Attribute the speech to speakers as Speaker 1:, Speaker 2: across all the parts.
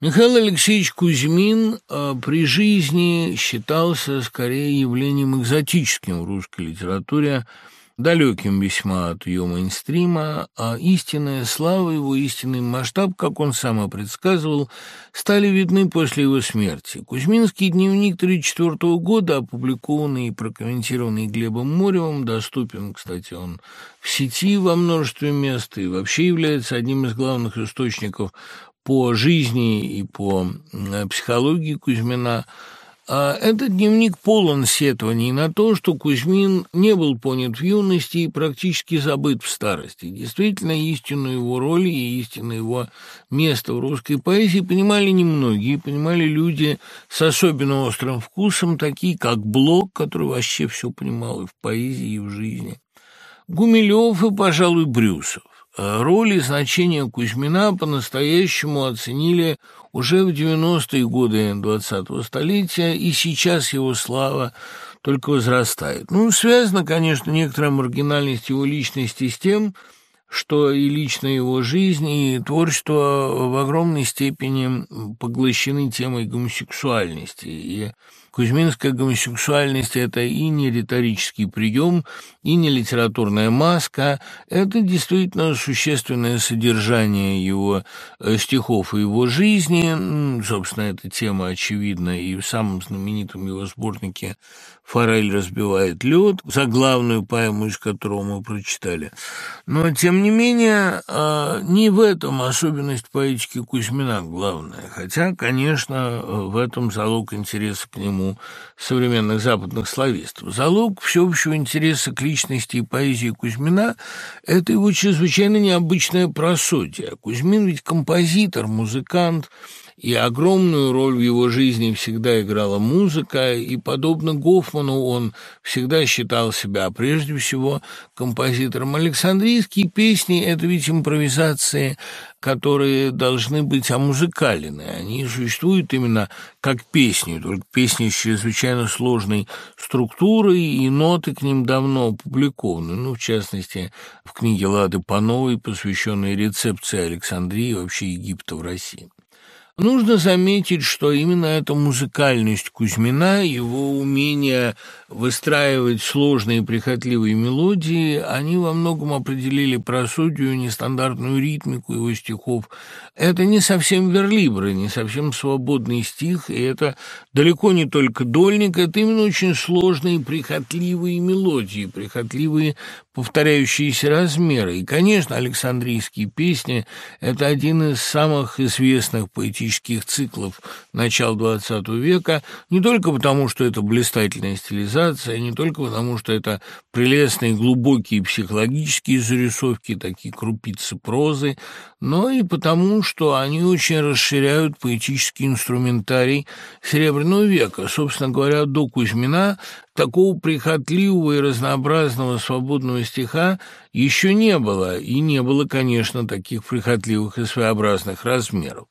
Speaker 1: Михаил Алексеевич Кузьмин э, при жизни считался скорее явлением экзотическим в русской литературе, далеким весьма от ее мейнстрима, а истинная слава его, истинный масштаб, как он сам предсказывал, стали видны после его смерти. Кузьминский дневник 1934 года, опубликованный и прокомментированный Глебом Моревым, доступен, кстати, он в сети во множестве мест и вообще является одним из главных источников по жизни и по психологии Кузьмина – а этот дневник полон сетований на то, что Кузьмин не был понят в юности и практически забыт в старости. Действительно, истинную его роль и истинное его место в русской поэзии понимали немногие, понимали люди с особенно острым вкусом, такие как Блок, который вообще все понимал и в поэзии, и в жизни, Гумилев и, пожалуй, Брюсов. Роль и значение Кузьмина по-настоящему оценили уже в 90-е годы 20-го столетия, и сейчас его слава только возрастает. Ну, связано, конечно, некоторая маргинальность его личности с тем, что и личная его жизнь, и творчество в огромной степени поглощены темой гомосексуальности. И Кузьминская гомосексуальность – это и не риторический прием, и не литературная маска. Это действительно существенное содержание его э, стихов и его жизни. Собственно, эта тема очевидна и в самом знаменитом его сборнике «Форель разбивает лед», заглавную поэму, из которого мы прочитали. Но, тем не менее, э, не в этом особенность поэтики Кузьмина главная. Хотя, конечно, в этом залог интереса к нему современных западных славистов. Залог всеобщего интереса к личности и поэзии Кузьмина – это его чрезвычайно необычное просодие. Кузьмин ведь композитор, музыкант – и огромную роль в его жизни всегда играла музыка, и, подобно Гофману, он всегда считал себя прежде всего композитором. Александрийские песни – это ведь импровизации, которые должны быть омузыкалены. Они существуют именно как песни, только песни с чрезвычайно сложной структурой, и ноты к ним давно опубликованы. Ну, в частности, в книге Лады Пановой, посвященной рецепции Александрии вообще Египта в России. Нужно заметить, что именно эта музыкальность Кузьмина, его умение выстраивать сложные прихотливые мелодии, они во многом определили просудию, нестандартную ритмику его стихов. Это не совсем верлибры, не совсем свободный стих, и это далеко не только дольник, это именно очень сложные прихотливые мелодии, прихотливые повторяющиеся размеры. И, конечно, Александрийские песни – это один из самых известных поэтических циклов начала XX века, не только потому, что это блистательная стилизация, не только потому, что это прелестные глубокие психологические зарисовки, такие крупицы прозы, но и потому, что они очень расширяют поэтический инструментарий Серебряного века. Собственно говоря, до Кузьмина такого прихотливого и разнообразного свободного стиха еще не было, и не было, конечно, таких прихотливых и своеобразных размеров.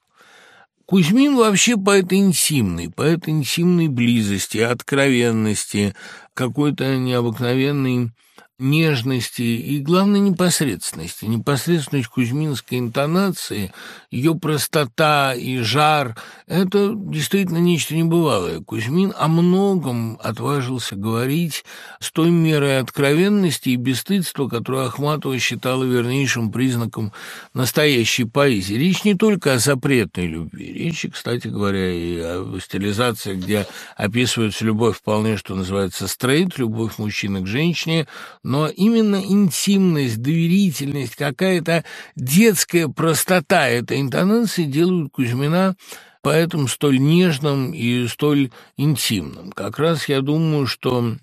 Speaker 1: Кузьмин вообще поэт интимный, поэт интимной близости, откровенности, какой-то необыкновенный нежности и, главное, непосредственности. Непосредственность кузьминской интонации, ее простота и жар – это действительно нечто небывалое. Кузьмин о многом отважился говорить с той мерой откровенности и бесстыдства, которую Ахматова считала вернейшим признаком настоящей поэзии. Речь не только о запретной любви. Речь, кстати говоря, и о стилизации, где описывается любовь вполне, что называется, стрейт, любовь мужчины к женщине – но именно интимность, доверительность, какая-то детская простота этой интонации делают Кузьмина поэтому столь нежным и столь интимным. Как раз я думаю, что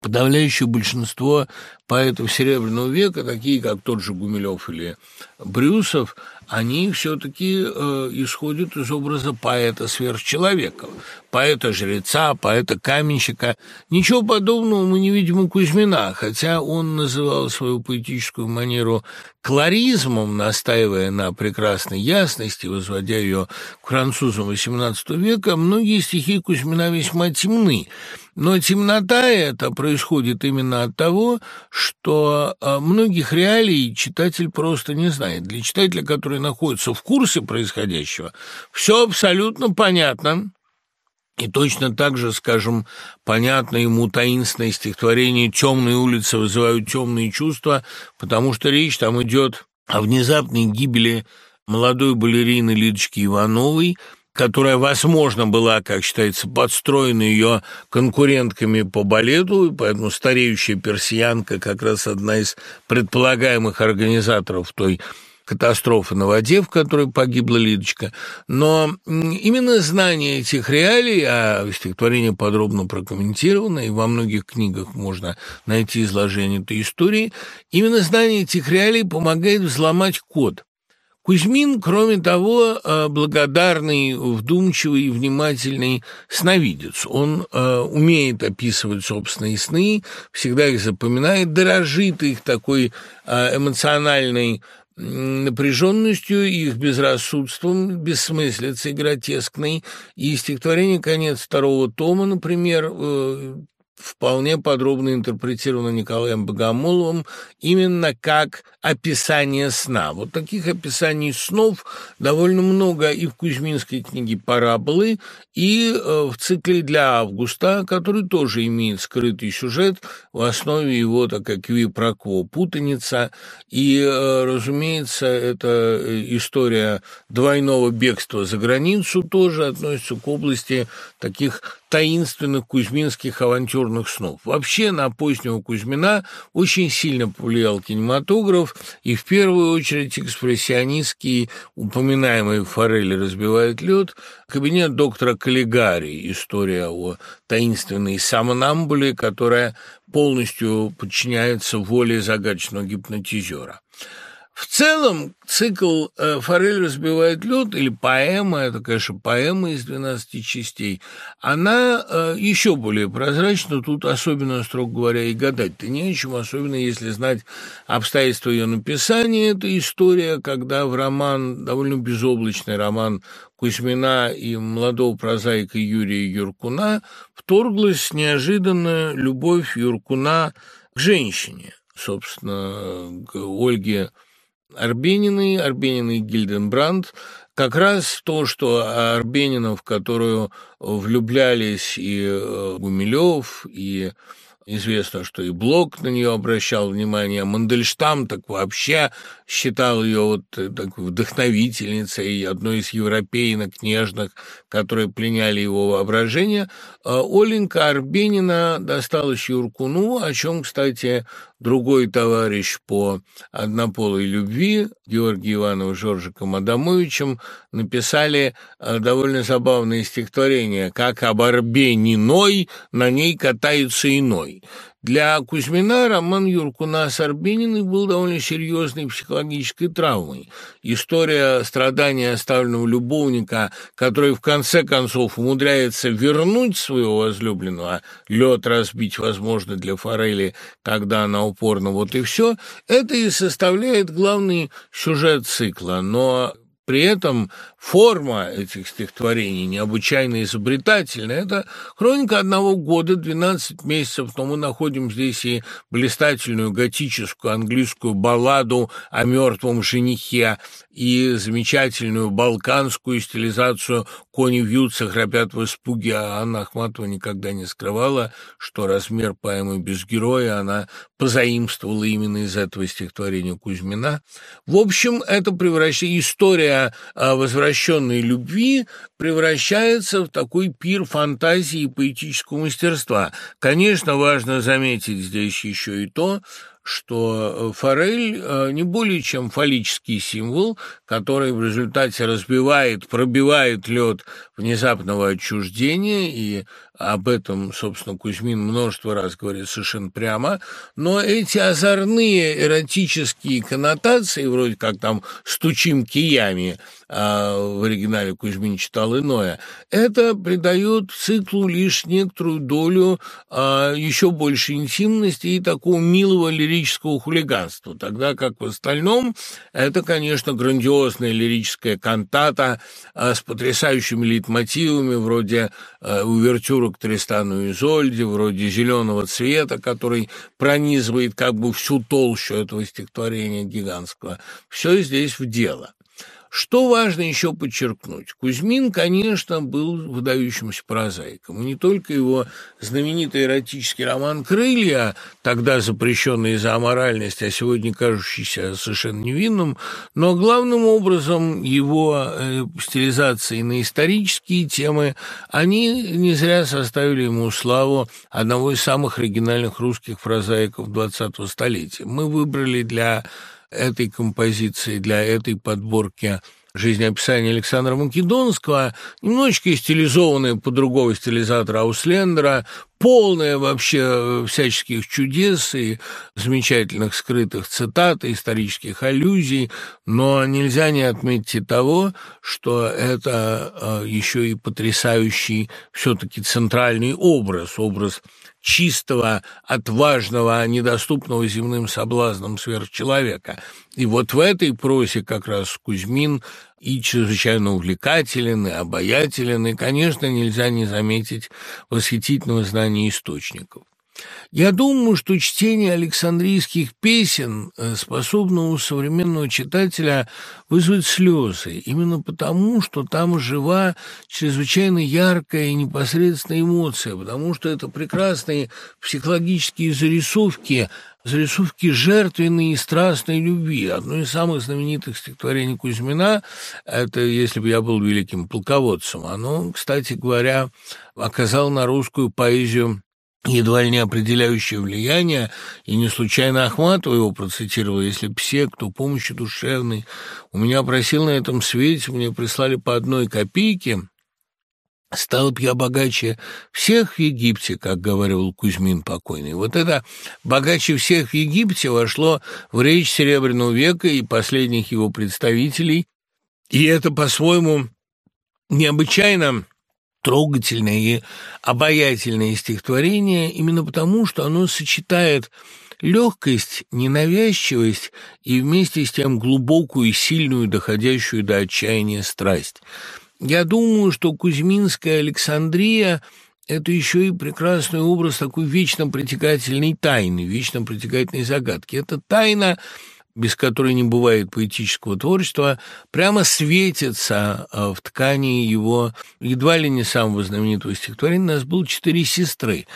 Speaker 1: подавляющее большинство поэтов Серебряного века, такие как тот же Гумилев или Брюсов, они все-таки э, исходят из образа поэта-сверхчеловека, поэта-жреца, поэта-каменщика. Ничего подобного мы не видим у Кузьмина, хотя он называл свою поэтическую манеру кларизмом, настаивая на прекрасной ясности, возводя ее к французам XVIII века, многие стихи Кузьмина весьма темны. Но темнота эта происходит именно от того, что э, многих реалий читатель просто не знает. Для читателя, который который находится в курсе происходящего, все абсолютно понятно. И точно так же, скажем, понятно ему таинственное стихотворение «Темные улицы вызывают темные чувства», потому что речь там идет о внезапной гибели молодой балерины Лидочки Ивановой, которая, возможно, была, как считается, подстроена ее конкурентками по балету, и поэтому стареющая персиянка как раз одна из предполагаемых организаторов той катастрофы на воде, в которой погибла Лидочка. Но именно знание этих реалий, а стихотворение подробно прокомментировано, и во многих книгах можно найти изложение этой истории, именно знание этих реалий помогает взломать код. Кузьмин, кроме того, э, благодарный, вдумчивый и внимательный сновидец. Он э, умеет описывать собственные сны, всегда их запоминает, дорожит их такой э, эмоциональной напряженностью, их безрассудством, бессмыслицей гротескной. И стихотворение «Конец второго тома», например, э, вполне подробно интерпретировано Николаем Богомоловым именно как описание сна. Вот таких описаний снов довольно много и в Кузьминской книге «Параболы», и э, в цикле «Для августа», который тоже имеет скрытый сюжет, в основе его такая квипрокво, путаница, и, э, разумеется, эта э, история двойного бегства за границу тоже относится к области таких таинственных кузьминских авантюрных снов. Вообще на позднего Кузьмина очень сильно повлиял кинематограф, и в первую очередь экспрессионистский, упоминаемый Форелли «Разбивает лед», кабинет доктора Каллигари, история о таинственной самонамбуле, которая полностью подчиняется воле загадочного гипнотизера. В целом, цикл э, «Форель разбивает лед» или поэма, это, конечно, поэма из 12 частей, она э, еще более прозрачна, тут особенно, строго говоря, и гадать-то не о чем, особенно если знать обстоятельства ее написания. Это история, когда в роман, довольно безоблачный роман Кузьмина и молодого прозаика Юрия Юркуна вторглась неожиданная любовь Юркуна к женщине, собственно, к Ольге Арбениной, Арбениной Гильденбранд, как раз то, что Арбенина, в которую влюблялись и э, Гумилев, и Известно, что и Блок на нее обращал внимание, Мандельштам так вообще считал ее вот э, такой вдохновительницей, одной из европейнок нежных, которые пленяли его воображение. А Оленька Арбенина досталась Юркуну, о чем, кстати, другой товарищ по однополой любви, Георгий Иванов с Жоржиком Адамовичем, написали э, довольно забавное стихотворение «Как об Арбениной на ней катается иной». Для Кузьмина роман Юркуна с Арбениной был довольно серьезной психологической травмой. История страдания оставленного любовника, который в конце концов умудряется вернуть своего возлюбленного, лед разбить, возможно, для Форели, когда она упорно, вот и все, это и составляет главный сюжет цикла. Но при этом форма этих стихотворений необычайно изобретательная. Это хроника одного года, 12 месяцев, но мы находим здесь и блистательную готическую английскую балладу о мертвом женихе, и замечательную балканскую стилизацию «Кони вьются, храпят в испуге», а Анна Ахматова никогда не скрывала, что размер поэмы без героя она позаимствовала именно из этого стихотворения Кузьмина. В общем, это превращение, история возвращенной любви превращается в такой пир фантазии и поэтического мастерства. Конечно, важно заметить здесь еще и то, что э, форель э, не более чем фаллический символ, который в результате разбивает, пробивает лед внезапного отчуждения, и об этом, собственно, Кузьмин множество раз говорит совершенно прямо, но эти озорные эротические коннотации, вроде как там «стучим киями», а в оригинале Кузьмин читал иное, это придает циклу лишь некоторую долю а, еще больше интимности и такого милого лирического хулиганства, тогда как в остальном это, конечно, грандиозная лирическая кантата а, с потрясающими лейтмотивами, вроде а, увертюра к Тристану и Изольде, вроде «Зеленого цвета», который пронизывает как бы всю толщу этого стихотворения гигантского. Все здесь в дело. Что важно еще подчеркнуть? Кузьмин, конечно, был выдающимся прозаиком. И не только его знаменитый эротический роман «Крылья», тогда запрещенный за аморальность, а сегодня кажущийся совершенно невинным, но главным образом его э, стилизации на исторические темы, они не зря составили ему славу одного из самых оригинальных русских прозаиков 20-го столетия. Мы выбрали для этой композиции, для этой подборки жизнеописание Александра Македонского, немножечко стилизованное по другого стилизатора Ауслендера, полное вообще э, всяческих чудес и замечательных скрытых цитат, исторических аллюзий, но нельзя не отметить и того, что это э, еще и потрясающий все-таки центральный образ, образ чистого, отважного, недоступного земным соблазнам сверхчеловека. И вот в этой прозе как раз Кузьмин и чрезвычайно увлекателен, и обаятелен, и, конечно, нельзя не заметить восхитительного знания источников. Я думаю, что чтение Александрийских песен э, способно у современного читателя вызвать слезы, именно потому, что там жива чрезвычайно яркая и непосредственная эмоция, потому что это прекрасные психологические зарисовки, зарисовки жертвенной и страстной любви. Одно из самых знаменитых стихотворений Кузьмина – это «Если бы я был великим полководцем». Оно, кстати говоря, оказало на русскую поэзию едва ли не определяющее влияние, и не случайно Ахматова его процитировала, если все, кто помощи душевной у меня просил на этом свете, мне прислали по одной копейке, Стал б я богаче всех в Египте, как говорил Кузьмин покойный. Вот это «богаче всех в Египте» вошло в речь Серебряного века и последних его представителей, и это, по-своему, необычайно трогательное и обаятельное стихотворение именно потому, что оно сочетает легкость, ненавязчивость и вместе с тем глубокую и сильную, доходящую до отчаяния страсть. Я думаю, что Кузьминская Александрия – это еще и прекрасный образ такой вечно притекательной тайны, вечно притекательной загадки. Это тайна без которой не бывает поэтического творчества, прямо светится а, в ткани его едва ли не самого знаменитого стихотворения «У нас было четыре сестры».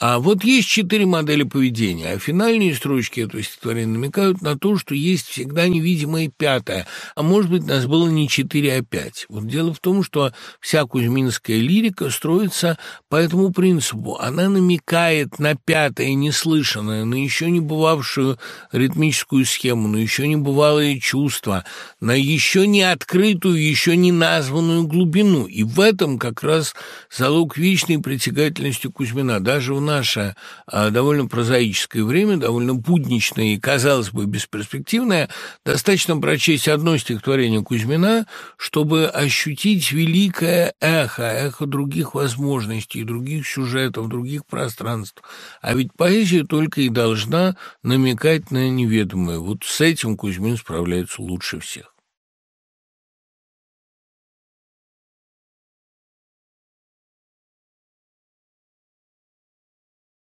Speaker 1: А вот есть четыре модели поведения, а финальные строчки этого стихотворения намекают на то, что есть всегда невидимая пятая, а может быть, нас было не четыре, а пять. Вот дело в том, что вся кузьминская лирика строится по этому принципу. Она намекает на пятое, неслышанное, на еще не бывавшую ритмическую схему, на еще не бывалые чувства, на еще не открытую, еще не названную глубину. И в этом как раз залог вечной притягательности Кузьмина. Даже в наше а, довольно прозаическое время, довольно будничное и, казалось бы, бесперспективное, достаточно прочесть одно стихотворение Кузьмина, чтобы ощутить великое эхо, эхо других возможностей, других сюжетов, других пространств. А ведь поэзия только и должна намекать на неведомое. Вот с этим Кузьмин справляется лучше всех.